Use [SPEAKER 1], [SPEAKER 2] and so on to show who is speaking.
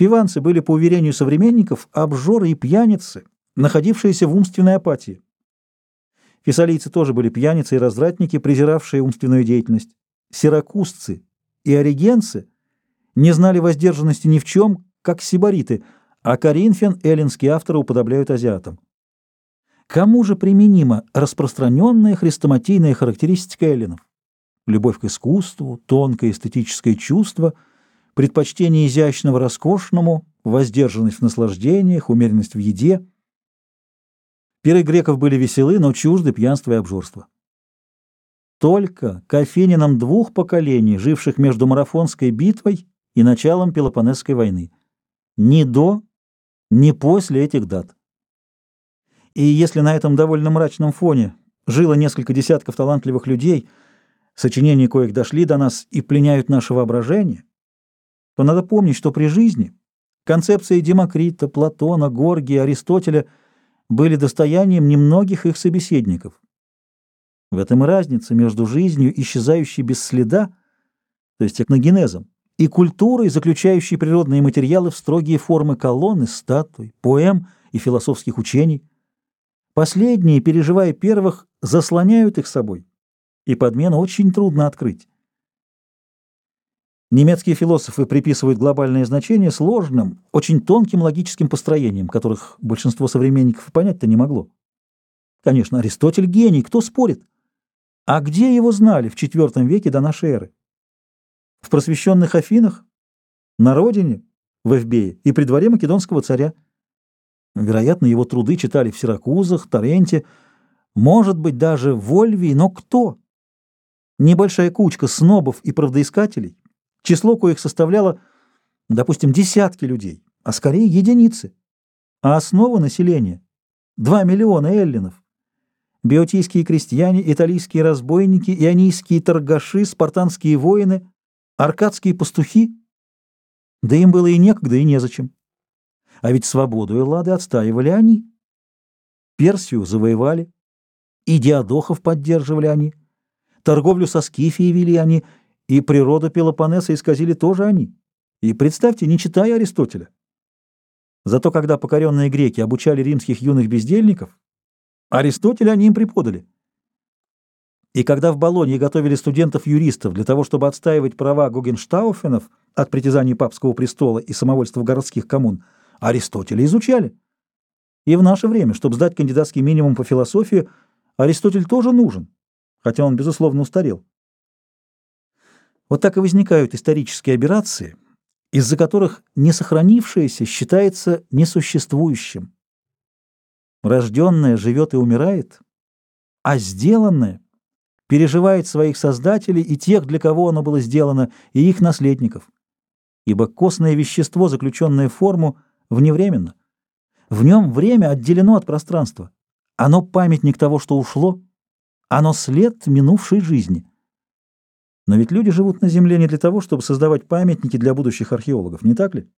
[SPEAKER 1] Фиванцы были, по уверению современников, обжоры и пьяницы, находившиеся в умственной апатии. Фессалийцы тоже были пьяницы и развратники, презиравшие умственную деятельность. Сиракузцы и оригенцы не знали воздержанности ни в чем, как сибариты, а Коринфян эллинские авторы уподобляют азиатам. Кому же применима распространенная хрестоматийная характеристика эллинов? Любовь к искусству, тонкое эстетическое чувство, предпочтение изящного роскошному, воздержанность в наслаждениях, умеренность в еде. Пиры греков были веселы, но чужды пьянства и обжорства. Только к афининам двух поколений, живших между марафонской битвой и началом Пелопонесской войны. Ни до, ни после этих дат. И если на этом довольно мрачном фоне жило несколько десятков талантливых людей, сочинения коих дошли до нас и пленяют наше воображение, то надо помнить, что при жизни концепции Демокрита, Платона, Горгия, Аристотеля были достоянием немногих их собеседников. В этом и разница между жизнью, исчезающей без следа, то есть экногенезом, и культурой, заключающей природные материалы в строгие формы колонны, статуй, поэм и философских учений. Последние, переживая первых, заслоняют их собой, и подмену очень трудно открыть. Немецкие философы приписывают глобальное значение сложным, очень тонким логическим построениям, которых большинство современников понять-то не могло. Конечно, Аристотель гений, кто спорит? А где его знали в IV веке до нашей эры? В просвещенных Афинах? На родине? В Эвбее и при дворе македонского царя? Вероятно, его труды читали в Сиракузах, Торренте, может быть, даже в Ольвии, но кто? Небольшая кучка снобов и правдоискателей, число коих составляло, допустим, десятки людей, а скорее единицы. А основа населения — 2 миллиона эллинов. Биотийские крестьяне, италийские разбойники, ионийские торгаши, спартанские воины, аркадские пастухи. Да им было и некогда, и незачем. А ведь свободу Эллады отстаивали они. Персию завоевали, и диадохов поддерживали они, торговлю со Скифией вели они, и природу Пелопоннеса исказили тоже они. И представьте, не читая Аристотеля. Зато когда покоренные греки обучали римских юных бездельников, Аристотеля они им преподали. И когда в Болонье готовили студентов-юристов для того, чтобы отстаивать права Гогенштауфенов от притязаний папского престола и самовольства городских коммун, Аристотеля изучали. И в наше время, чтобы сдать кандидатский минимум по философии, Аристотель тоже нужен, хотя он, безусловно, устарел. Вот так и возникают исторические операции, из-за которых несохранившееся считается несуществующим. Рожденное живет и умирает, а сделанное переживает своих создателей и тех, для кого оно было сделано, и их наследников. Ибо костное вещество, заключенное в форму, вневременно. В нем время отделено от пространства. Оно памятник того, что ушло, оно след минувшей жизни. Но ведь люди живут на Земле не для того, чтобы создавать памятники для будущих археологов, не так ли?